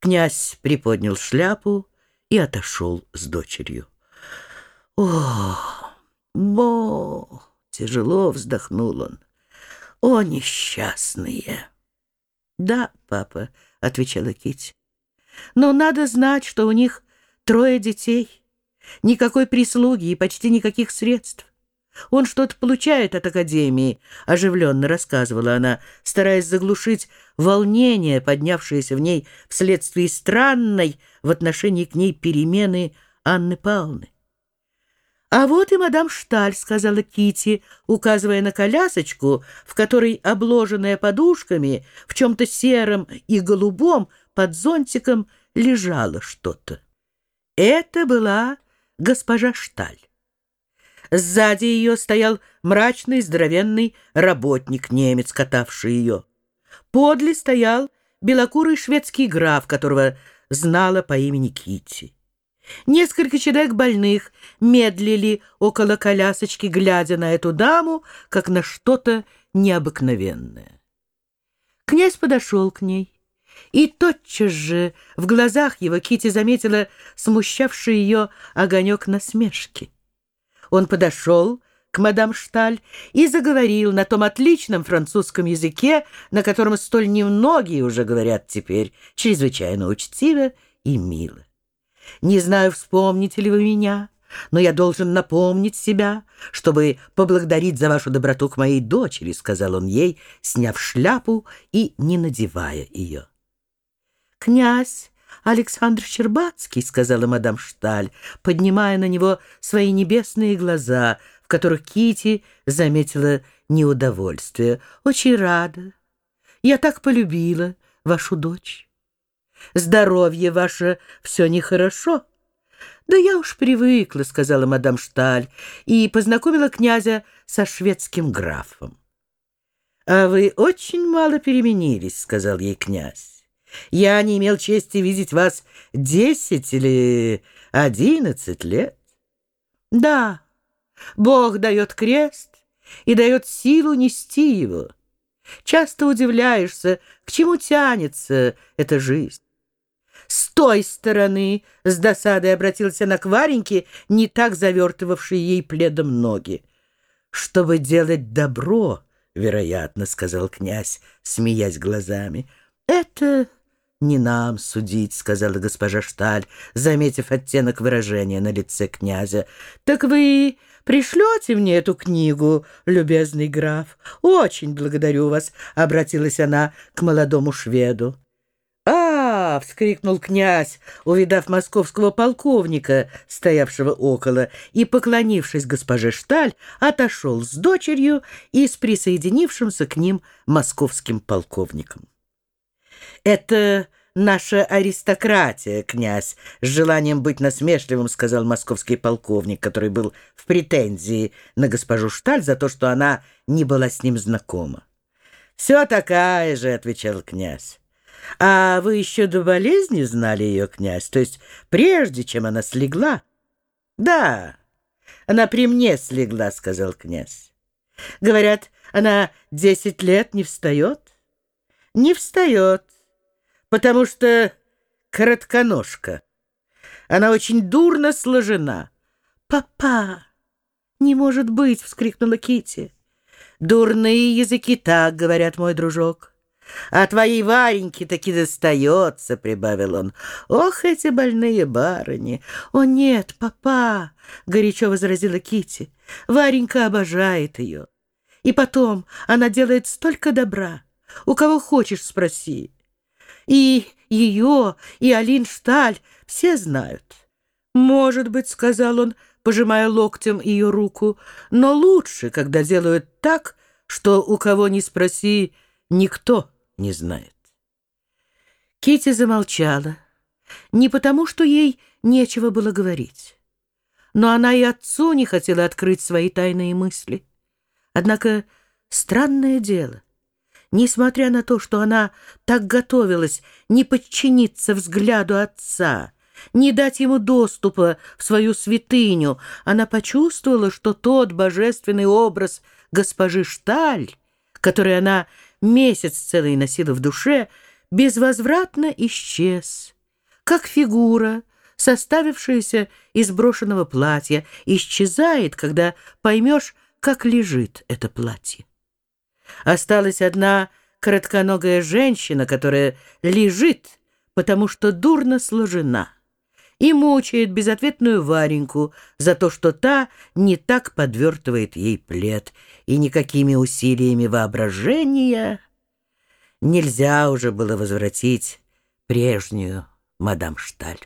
Князь приподнял шляпу и отошел с дочерью. «О, бо!» — тяжело вздохнул он. «О, несчастные!» «Да, папа», — отвечала Кити. «Но надо знать, что у них трое детей, никакой прислуги и почти никаких средств. Он что-то получает от Академии, — оживленно рассказывала она, стараясь заглушить волнение, поднявшееся в ней вследствие странной в отношении к ней перемены Анны Павловны. «А вот и мадам Шталь», — сказала Кити, указывая на колясочку, в которой, обложенная подушками, в чем-то сером и голубом, под зонтиком лежало что-то. Это была госпожа Шталь. Сзади ее стоял мрачный, здоровенный работник-немец, катавший ее. Подле стоял белокурый шведский граф, которого знала по имени Кити. Несколько человек больных медлили около колясочки, глядя на эту даму, как на что-то необыкновенное. Князь подошел к ней, и тотчас же в глазах его Кити заметила смущавший ее огонек насмешки. Он подошел к мадам Шталь и заговорил на том отличном французском языке, на котором столь немногие уже говорят теперь, чрезвычайно учтиво и мило. «Не знаю, вспомните ли вы меня, но я должен напомнить себя, чтобы поблагодарить за вашу доброту к моей дочери», — сказал он ей, сняв шляпу и не надевая ее. Князь Александр Щербацкий, — сказала мадам Шталь, поднимая на него свои небесные глаза, в которых Кити заметила неудовольствие. Очень рада. Я так полюбила вашу дочь. Здоровье ваше все нехорошо. Да я уж привыкла, — сказала мадам Шталь, и познакомила князя со шведским графом. — А вы очень мало переменились, — сказал ей князь. Я не имел чести видеть вас десять или одиннадцать лет. Да, Бог дает крест и дает силу нести его. Часто удивляешься, к чему тянется эта жизнь. С той стороны, с досадой обратился на к Вареньке, не так завертывавший ей пледом ноги. «Чтобы делать добро, вероятно, — сказал князь, смеясь глазами, — это «Не нам судить», — сказала госпожа Шталь, заметив оттенок выражения на лице князя. «Так вы пришлете мне эту книгу, любезный граф? Очень благодарю вас», — обратилась она к молодому шведу. «А!» — вскрикнул князь, увидав московского полковника, стоявшего около, и, поклонившись госпоже Шталь, отошел с дочерью и с присоединившимся к ним московским полковником. «Это наша аристократия, князь», — с желанием быть насмешливым сказал московский полковник, который был в претензии на госпожу Шталь за то, что она не была с ним знакома. «Все такая же», — отвечал князь. «А вы еще до болезни знали ее, князь, то есть прежде, чем она слегла?» «Да, она при мне слегла», — сказал князь. «Говорят, она десять лет не встает?» «Не встает» потому что коротконожка. Она очень дурно сложена. «Папа! Не может быть!» — вскрикнула Кити. «Дурные языки так, — говорят мой дружок. А твоей Вареньке таки достается, — прибавил он. Ох, эти больные барыни! О, нет, папа! — горячо возразила Кити. Варенька обожает ее. И потом она делает столько добра. У кого хочешь, спроси. И ее, и Алин Шталь все знают. «Может быть», — сказал он, пожимая локтем ее руку, «но лучше, когда делают так, что у кого ни спроси, никто не знает». Кити замолчала, не потому, что ей нечего было говорить, но она и отцу не хотела открыть свои тайные мысли. Однако странное дело, Несмотря на то, что она так готовилась не подчиниться взгляду отца, не дать ему доступа в свою святыню, она почувствовала, что тот божественный образ госпожи Шталь, который она месяц целый носила в душе, безвозвратно исчез, как фигура, составившаяся из брошенного платья, исчезает, когда поймешь, как лежит это платье. Осталась одна коротконогая женщина, которая лежит, потому что дурно сложена, и мучает безответную Вареньку за то, что та не так подвертывает ей плед, и никакими усилиями воображения нельзя уже было возвратить прежнюю мадам Шталь.